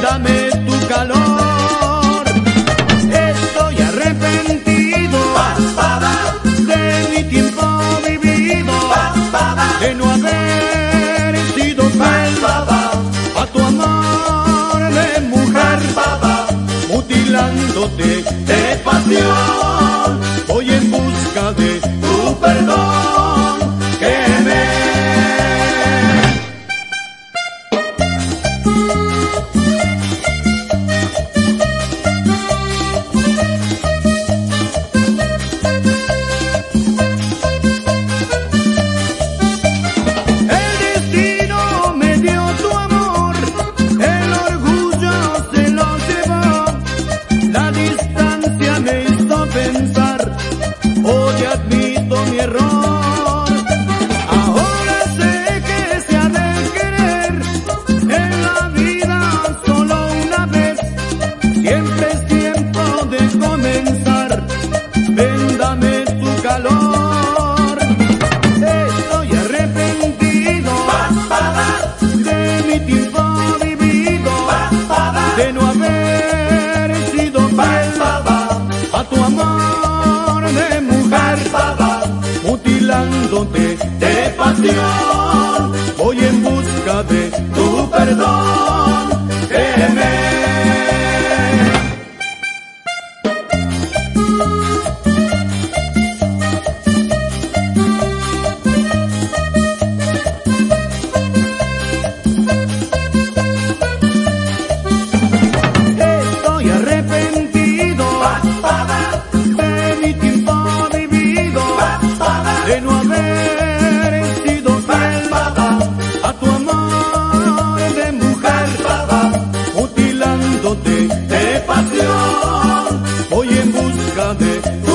dame tu calor. Estoy arrepentido. De mi tiempo vivido, que no La distancia me hizo pensar, hoy admito mi error. Ahora sé que se ha de querer, en la vida solo una vez. Siempre es tiempo de comenzar, véndame tu calor. Estoy arrepentido de mi tiempo vivido, de no perdón. dame